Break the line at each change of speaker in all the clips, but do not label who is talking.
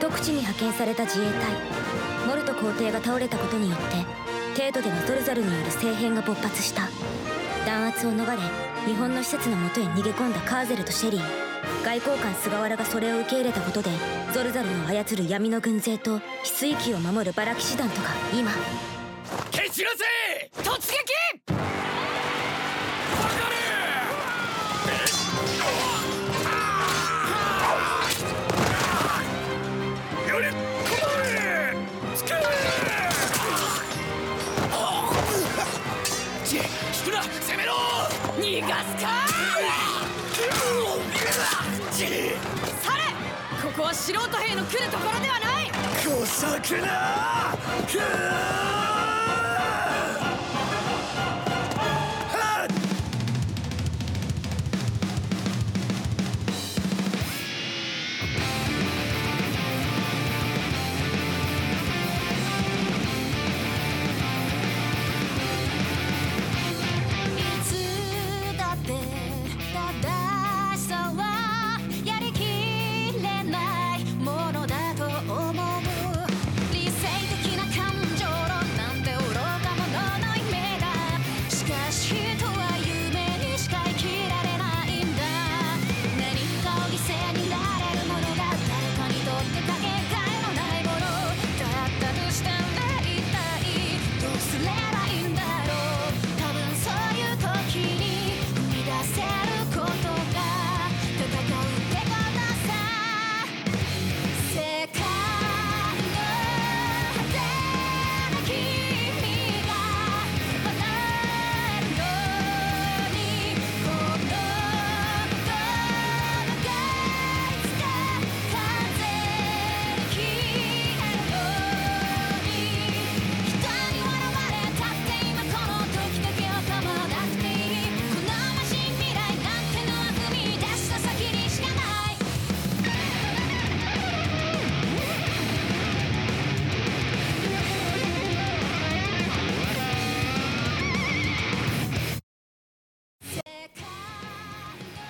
特地に派遣された自衛隊モルト皇帝が倒れたことによって帝都ではゾルザルによる政変が勃発した。弾圧を逃れ日本の施設のもとへ逃げ込んだカーゼルとシェリー。外交官菅原がそれを受け入れたことでゾルザルを操る闇の軍勢と翡翠旗を守るバラ騎士団とが今。
蹴散らせ!突撃!
素人兵の来るところではない。
こさくな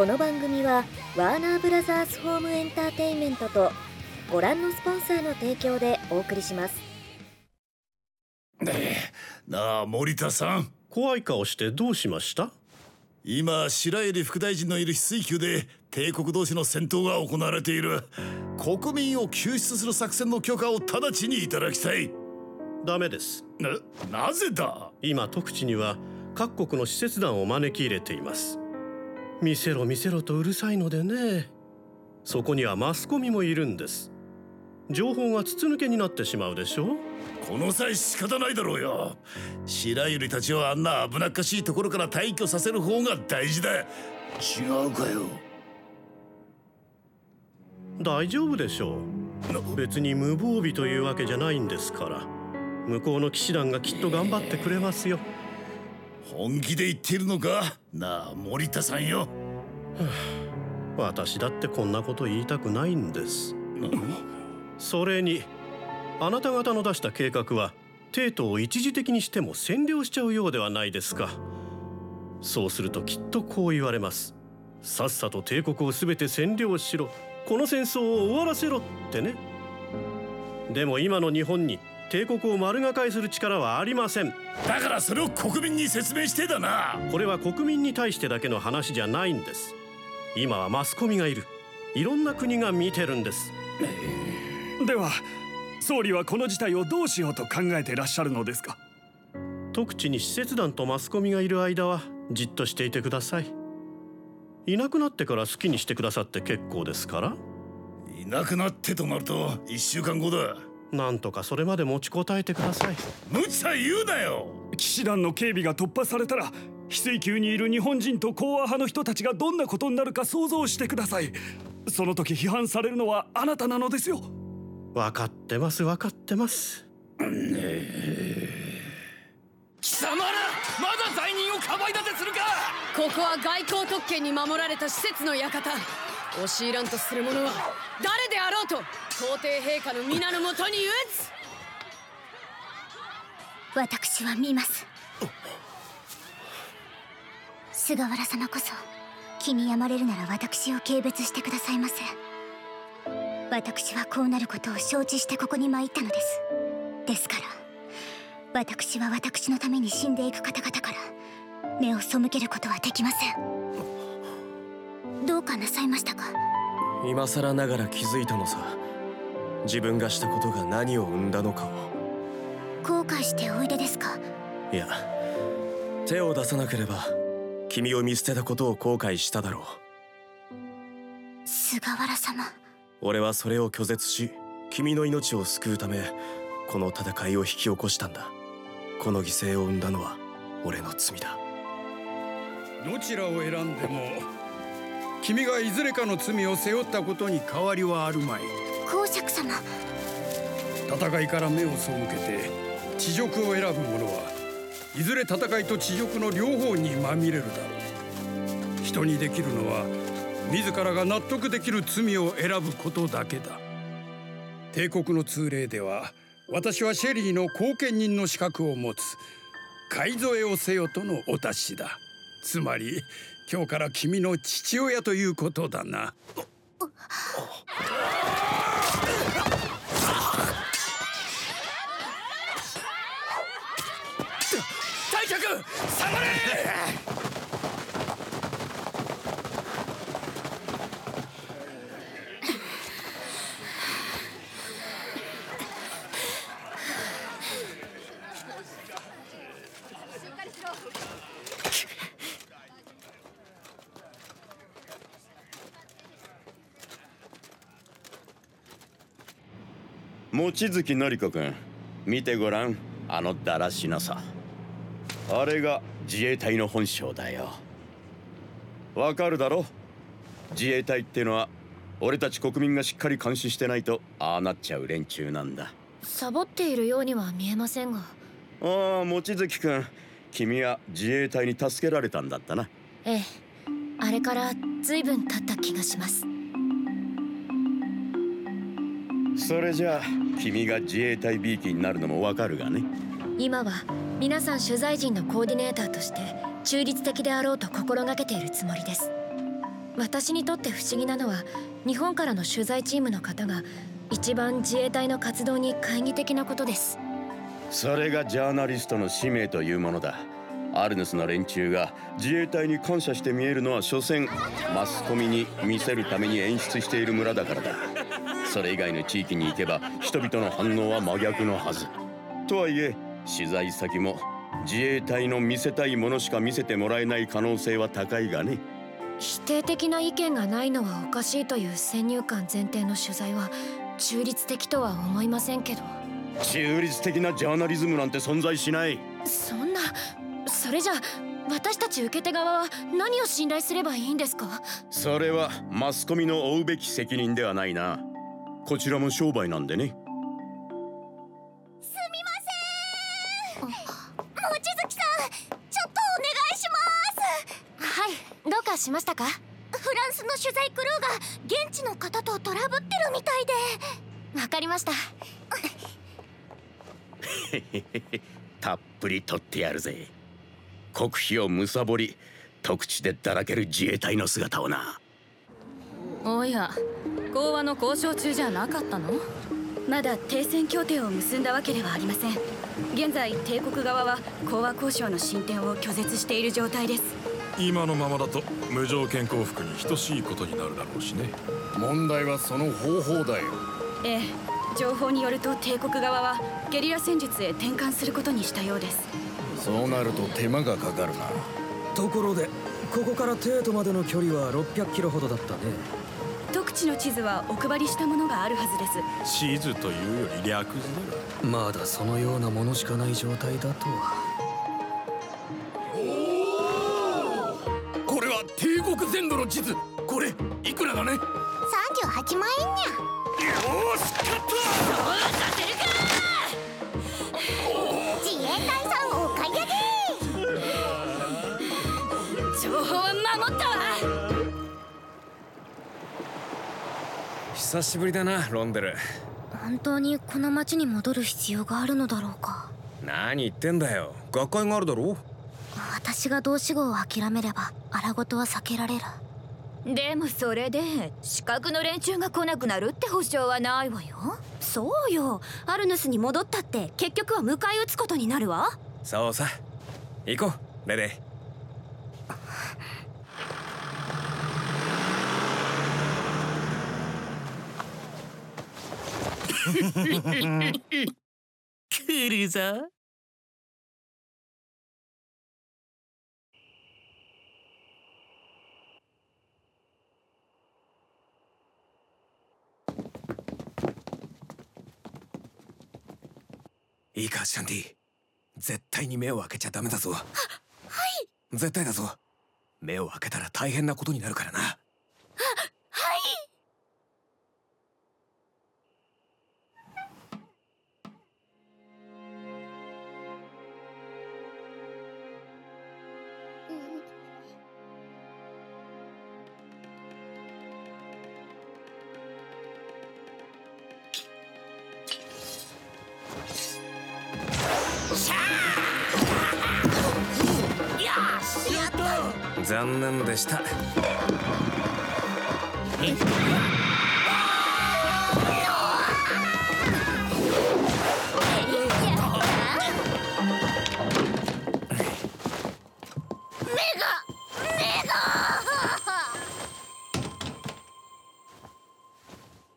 この番組はワーナーブラザースホームエンターテインメントとご覧のスポンサーの提供でお送りします。
ねえなあ森田さん。
怖い顔してどうしました？
今白百合副大臣のいる翡翠宮で帝国同士の戦闘が行われている。国民を救出する作戦の許可を直ちにいただきたい。
ダメです。
ななぜだ？
今特地には各国の使節団を招き入れています見せろ見せろとうるさいのでね。そこにはマスコミもいるんです。情報が筒抜けになってしまうでしょ。
この際仕方ないだろうよ。白百合たちをあんな危なっかしいところから退去させる方が大事だ。違うかよ。
大丈夫でしょう。別に無防備というわけじゃないんですから。向こうの騎士団がきっと頑張ってくれますよ、
本気で言っているのか？なあ森田さんよ、
はあ、私だってこんなこと言いたくないんです。それにあなた方の出した計画は帝都を一時的にしても占領しちゃうようではないですか。そうするときっとこう言われます。さっさと帝国を全て占領しろ。この戦争を終わらせろってね。でも今の日本に帝国を丸がかえする力はありません。
だからそれを国民に説明してだな。
これは国民に対してだけの話じゃないんです。今はマスコミがいる。いろんな国が見てるんです。
では総理はこの事態をどうしようと考えていらっしゃるのですか？
特地に使節団とマスコミがいる間はじっとしていてください。いなくなってから好きにしてくださって結構ですから。
いなくなってとなると1週間後だ
なんとかそれまで持ちこたえてください。
無茶言うなよ。
騎士団の警備が突破されたら翡翠宮にいる日本人と講和派の人たちがどんなことになるか想像してください。その時批判されるのはあなたなのですよ。
分かってます分かってます。
貴様らまだ罪人をかばい立てするか。
ここは外交特権に守られた施設の館押し入らんとする者は誰であろうと皇帝陛下の皆のもとに打つ。
私は見ます。菅原様こそ気に病まれるなら私を軽蔑してくださいませ。
私はこうなることを承知してここに参ったのです。ですから私は私のために死んでいく方々から目を背けることはできません。どうかなさいましたか？
今更ながら気づいたのさ。自分がしたことが何を生んだのかを。
後悔しておいでですか？
いや手を出さなければ君を見捨てたことを後悔しただろう。
菅原様。
俺はそれを拒絶し君の命を救うためこの戦いを引き起こしたんだ。この犠牲を生んだのは俺の罪だ。
どちらを選んでも君がいずれかの罪を背負ったことに変わりはあるまい。
公爵様。
戦いから目を背けて地獄を選ぶ者はいずれ戦いと地獄の両方にまみれるだろう。人にできるのは自らが納得できる罪を選ぶことだけだ。帝国の通例では私はシェリーの後見人の資格を持つ買い添えをせよとのお達しだ。つまり今日から君の父親ということだな。
退却！下がれ！
望月典子君見てごらん。あのだらしなさ。あれが自衛隊の本性だよ。わかるだろ？自衛隊ってのは俺たち国民がしっかり監視してないとああなっちゃう連中なんだ。
サボっているようには見えませんが。
ああ望月君君は自衛隊に助けられたんだったな。
ええ。あれから随分経った気がします
それじゃあ君が自衛隊 B 機になるのもわかるがね。
今は皆さん取材陣のコーディネーターとして中立的であろうと心がけているつもりです。私にとって不思議なのは日本からの取材チームの方が一番自衛隊の活動に懐疑的なことです。
それがジャーナリストの使命というものだ。アルヌスの連中が自衛隊に感謝して見えるのは所詮マスコミに見せるために演出している村だからだそれ以外の地域に行けば人々の反応は真逆のはず。とはいえ取材先も自衛隊の見せたいものしか見せてもらえない可能性は高いがね。
否定的な意見がないのはおかしいという先入観前提の取材は中立的とは思いませんけど。
中立的なジャーナリズムなんて存在しない。
そんなそれじゃ私たち受け手側は何を信頼すればいいんですか？
それはマスコミの負うべき責任ではないなこちらも商売なんでね。
すみません。望月さんちょっとお願いします。
はいどうかしましたか？
フランスの取材クルーが現地の方とトラブってるみたいで。
わかりました。
たっぷり取ってやるぜ。国費を貪り特地でだらける自衛隊の姿をな。
おや講和の交渉中じゃなかったの？
まだ停戦協定を結んだわけではありません。現在帝国側は講和交渉の進展を拒絶している状態です。
今のままだと無条件降伏に等しいことになるだろうしね。
問題はその方法だよ。
ええ。情報によると帝国側はゲリラ戦術へ転換することにしたようです。
そうなると手間がかかるな。
ところでここからテートまでの距離は600キロほどだったね
特地の地図はお配りしたものがあるはずです。
地図というより略図だ
まだそのようなものしかない状態だとは。
これは帝国全土の地図。これいくらだね
？38万円にゃ。
よし勝った！
自
久しぶりだなロンデル。
本当にこの町に戻る必要があるのだろうか。
何言ってんだよ。学会があるだろ
私が同志号を諦めれば荒事は避けられる。
でもそれで資格の連中が来なくなるって保証はないわよ。
そうよ。アルヌスに戻ったって結局は迎え撃つことになるわ。
そうさ。行こう。レレ
来るぞ
いいかシャンディ。絶対に目を開けちゃダメだぞ。は
はい。
絶対だぞ。目を開けたら大変なことになるからなした。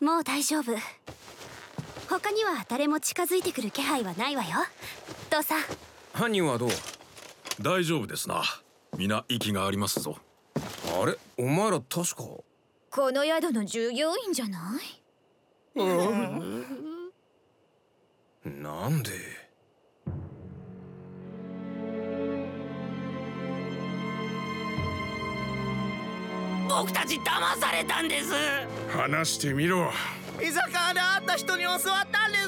もう大丈夫他には誰も近づいてくる気配はないわよ父さん
犯人はどう大丈夫ですな皆息が？ありますぞ
あれ？お前ら確か？
この宿の従業員じゃない？
なんで？
僕たち騙されたんです。
話してみろ。
居酒屋で会った人に教わったんで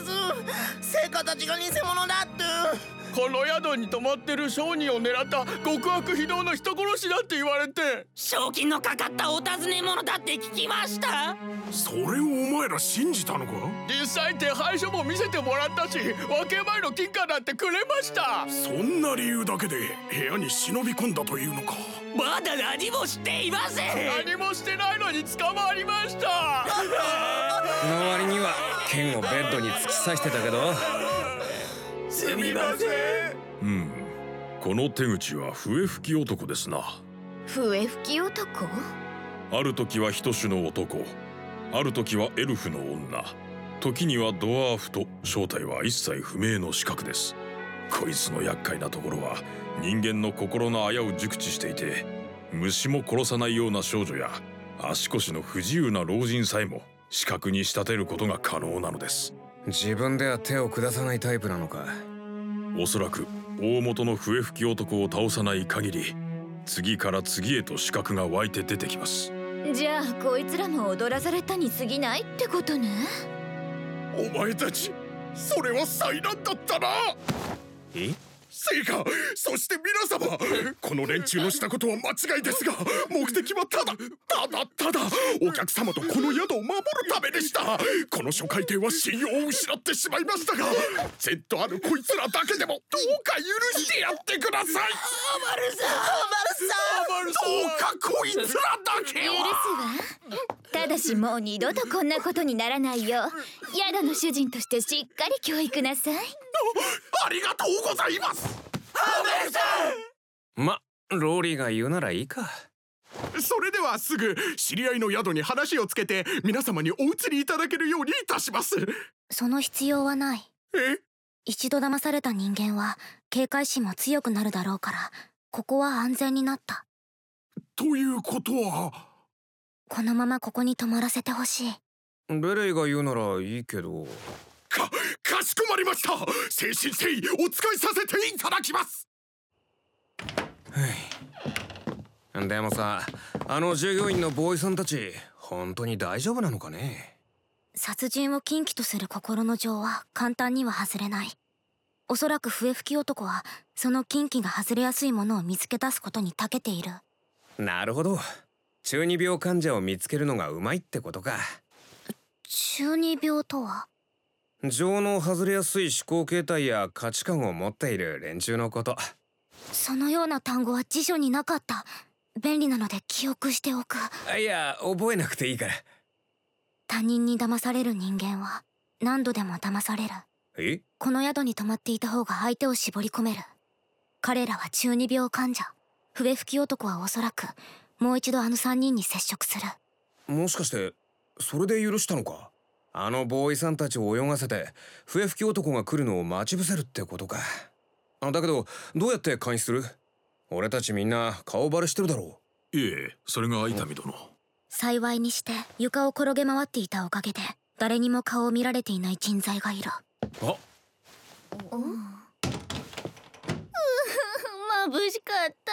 す。聖火たちが偽物だって
この宿に泊まってる商人を狙った極悪非道の人殺しだって言われて。
賞金のかかったお尋ね者だって聞きました？
それをお前ら信じたのか？
実際手配書も見せてもらったし分け前の金貨だってくれました。
そんな理由だけで部屋に忍び込んだというのか。
まだ何もしていません。
何もしてないのに捕まりました。
の割には剣をベッドに突き刺してたけど
すみません。
うん。この手口は笛吹き男ですな。
笛吹き男？
ある時は一種の男。ある時はエルフの女。時にはドワーフと正体は一切不明の資格です。こいつの厄介なところは人間の心のあやを熟知していて虫も殺さないような少女や足腰の不自由な老人さえも視覚に仕立てることが可能なのです
自分では手を下さないタイプなのか。
おそらく大元の笛吹き男を倒さない限り次から次へと視覚が湧いて出てきます。
じゃあこいつらも踊らされたに過ぎないってことね？
お前たちそれは災難だったな！
え？
聖火そして皆様この連中のしたことは間違いですが目的はただただただお客様とこの宿を守るためでした。この初回艇は信用を失ってしまいましたが善とあるこいつらだけでもどうか許してやってください。
アマルさんアマルさん。
どうかこいつらだけ
許
は。
すわただしもう二度とこんなことにならないよう宿の主人としてしっかり教育なさい
ありがとうございます。
アマルさん
まローリーが言うならいいか。
それではすぐ知り合いの宿に話をつけて皆様にお移りいただけるようにいたします。
その必要はない。
え？
一度騙された人間は警戒心も強くなるだろうからここは安全になった。
ということは？
このままここに泊まらせてほしい。
ベレイが言うならいいけど
かかしこまりました。誠心誠意お使いさせていただきます。
でもさあの従業員のボーイさんたち本当に大丈夫なのかね？
殺人を禁忌とする心の情は簡単には外れない。おそらく笛吹き男はその禁忌が外れやすいものを見つけ出すことに長けている。
なるほど。中二病患者を見つけるのがうまいってことか。
中二病とは？
情の外れやすい思考形態や価値観を持っている連中のこと。
そのような単語は辞書になかった便利なので記憶しておく。
いや覚えなくていいから。
他人に騙される人間は何度でも騙される。
え？
この宿に泊まっていた方が相手を絞り込める。彼らは中二病患者。笛吹き男はおそらくもう一度あの3人に接触する。
もしかしてそれで許したのか？あのボーイさんたちを泳がせて笛吹き男が来るのを待ち伏せるってことか。あだけどどうやって監視する？俺たちみんな顔バレしてるだろ
う。いえそれが伊丹殿。
幸いにして床を転げ回っていたおかげで誰にも顔を見られていない人材がいる。
あ？
う 眩しかった。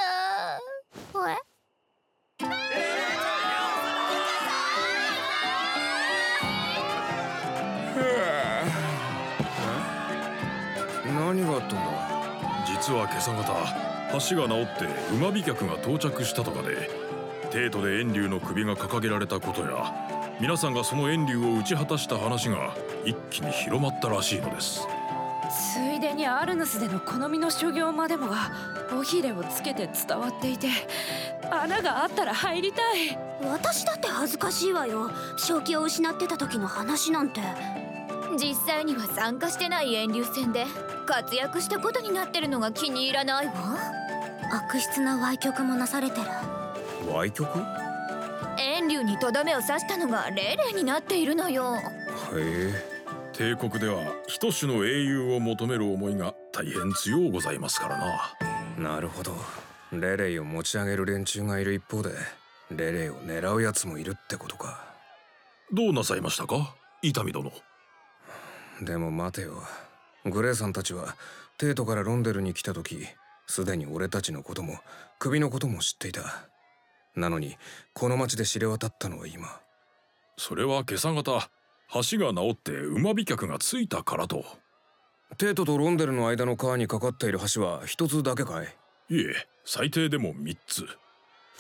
何ったんだ。
実は今朝方橋が治って馬飛脚が到着したとかで帝都で遠竜の首が掲げられたことや皆さんがその遠竜を打ち果たした話が一気に広まったらしいのです。
ついでにアルヌスでの好みの所業までもが尾ひれをつけて伝わっていて穴があったら入りたい。
私だって恥ずかしいわよ。正気を失ってた時の話なんて。
実際には参加してない遠流戦で活躍したことになってるのが気に入らないわ。
悪質な歪曲もなされてる。
歪曲？
遠流にとどめを刺したのがレレになっているのよ。
へえ。帝国では一種の英雄を求める思いが大変強うございますから
な。なるほど。レレイを持ち上げる連中がいる一方でレレイを狙うやつもいるってことか。
どうなさいましたか？伊丹殿。
でも待てよグレーさんたちは帝都からロンデルに来た時すでに俺たちのことも首のことも知っていた。なのにこの町で知れ渡ったのは今。
それは今朝方橋が治って馬飛脚がついたからと。
帝都とロンデルの間の川にかかっている橋は一つだけかい？
いえ最低でも3つ。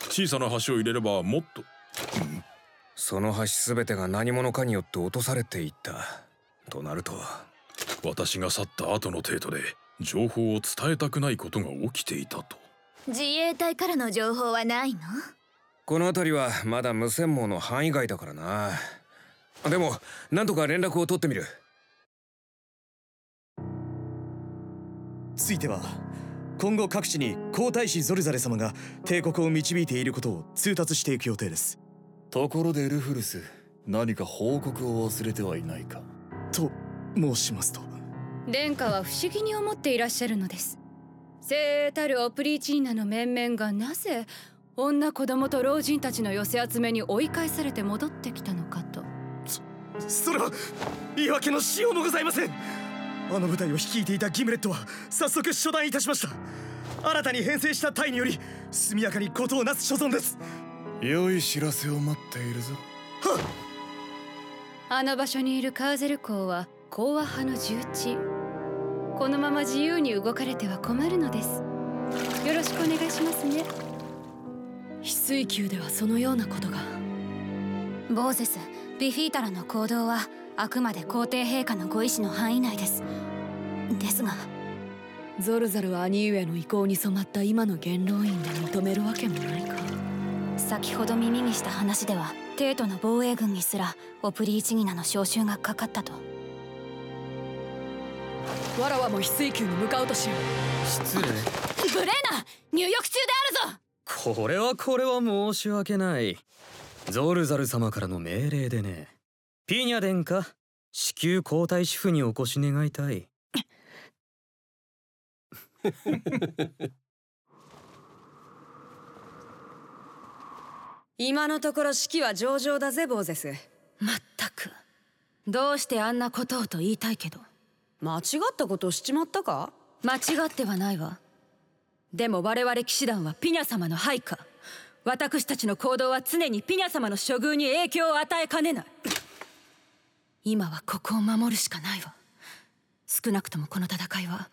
小さな橋を入れればもっと、
うん、その橋全てが何者かによって落とされていった。となると
私が去った後の帝都で情報を伝えたくないことが起きていたと。
自衛隊からの情報はないの？
この辺りはまだ無線網の範囲外だからな。でも何とか連絡を取ってみる。
ついては今後各地に皇太子ゾルザレ様が帝国を導いていることを通達していく予定です。
ところでルフルス何か報告を忘れてはいないか？
と申しますと。
殿下は不思議に思っていらっしゃるのです。精鋭たるオプリーチーナの面々がなぜ女子供と老人たちの寄せ集めに追い返されて戻ってきたのかと。
それは言い訳のしようもございません。あの部隊を率いていたギムレットは早速初段いたしました。新たに編成した隊により速やかに事をなす所存です。
良い知らせを待っているぞ。
は
あの場所にいるカーゼル公は講和派の重鎮。このまま自由に動かれては困るのです。よろしくお願いしますね。翡翠宮ではそのようなことが。
ボーゼスビフィータラの行動はあくまで皇帝陛下のご意志の範囲内です。ですが
ゾルザルは兄上の意向に染まった今の元老院で認めるわけもないか。
先ほど耳にした話では帝都の防衛軍にすらオプリーチギナの招集がかかったと
わらわも翡翠宮に向かうとしよう。
失礼。
グレーナ入浴中である
ぞ。これはこれは申し訳ない。ゾルザル様からの命令でね。ピニャ殿下至急皇太子府にお越し願いたい。
今のところ式は上々だぜボーゼス。
まったく。どうしてあんなことをと言いたいけど
間違ったことをしちまったか？
間違ってはないわ。でも我々騎士団はピニャ様の配下。私たちの行動は常にピニャ様の処遇に影響を与えかねない。今はここを守るしかないわ。少なくともこの戦いは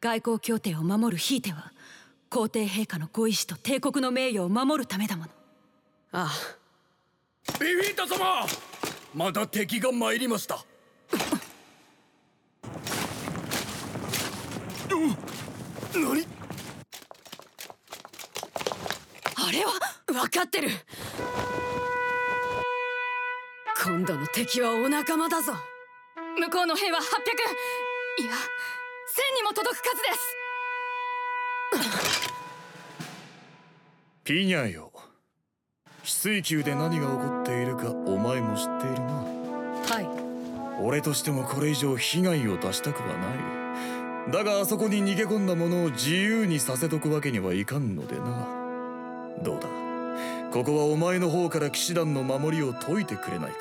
外交協定を守るひいては皇帝陛下のご意志と帝国の名誉を守るためだもの。
あ
あ。ビフィータ様まだ敵が参りました
何？
あれは？
分かってる。今度の敵はお仲間だぞ。向こうの兵は800いや1000にも届く数です。
ピニャよ。翡翠宮で何が起こっているかお前も知っているな。
はい。
俺としてもこれ以上被害を出したくはないだがあそこに逃げ込んだ者を自由にさせとくわけにはいかんのでな。どうだ？ここはお前の方から騎士団の守りを解いてくれないか？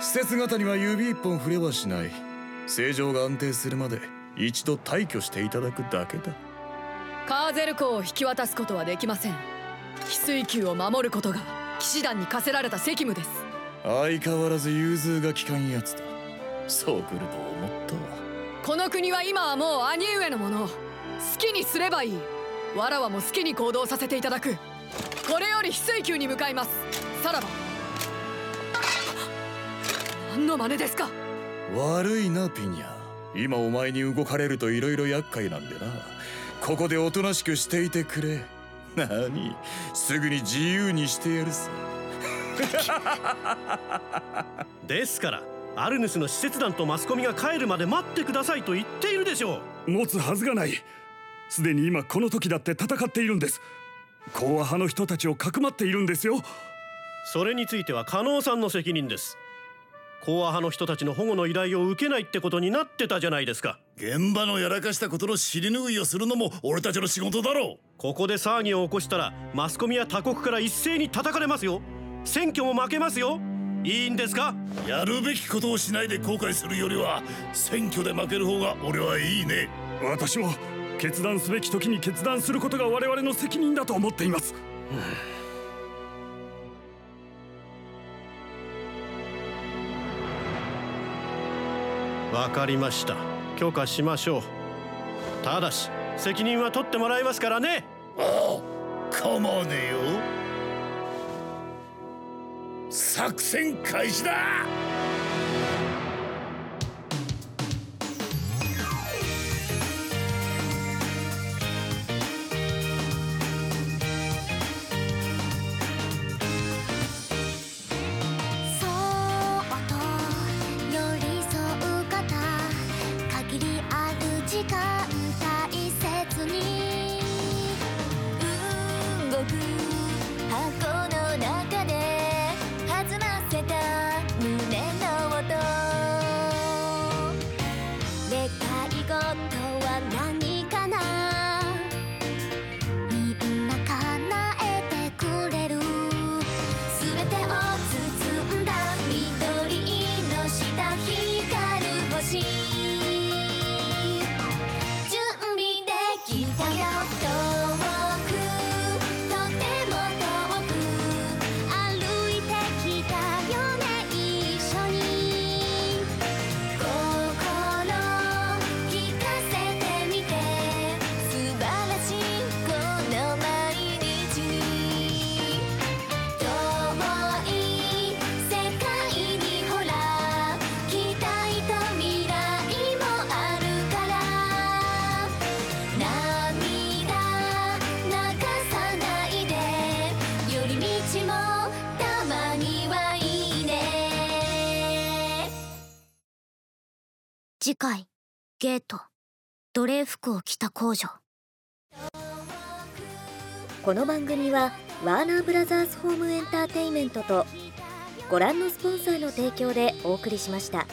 施設型には指一本触れはしない。正常が安定するまで一度退去していただくだけだ。
カーゼル港を引き渡すことはできません。翡翠宮を守ることが騎士団に課せられた責務です。
相変わらず融通が利かんやつだ。そう来ると思ったわ
この国は今はもう兄上のもの。好きにすればいい。わらわも好きに行動させていただく。これより翡翠宮に向かいます。さらば。何の真似ですか？
悪いなピニャ。今お前に動かれると色々厄介なんでな。ここでおとなしくしていてくれ。何？すぐに自由にしてやるさ。
ですからアルヌスの使節団とマスコミが帰るまで待ってくださいと言っているでしょ
う。持つはずがない。すでに今この時だって戦っているんです。講和派の人たちをかくまっているんですよ。
それについては加納さんの責任です。講和派の人たちの保護の依頼を受けないってことになってたじゃないですか。
現場のやらかしたことの尻拭いをするのも俺たちの仕事だろう。
ここで騒ぎを起こしたらマスコミや他国から一斉に叩かれますよ。選挙も負けますよいいんですか？
やるべきことをしないで後悔するよりは選挙で負ける方が俺はいいね。
私も決断すべき時に決断することが我々の責任だと思っています、
わかりました。許可しましょう。ただし責任は取ってもらいますからね。
ああ構わねえよ作戦開始だ！
次回ゲート奴隷服を着た工女
この番組はワーナーブラザースホームエンターテインメントとご覧のスポンサーの提供でお送りしました。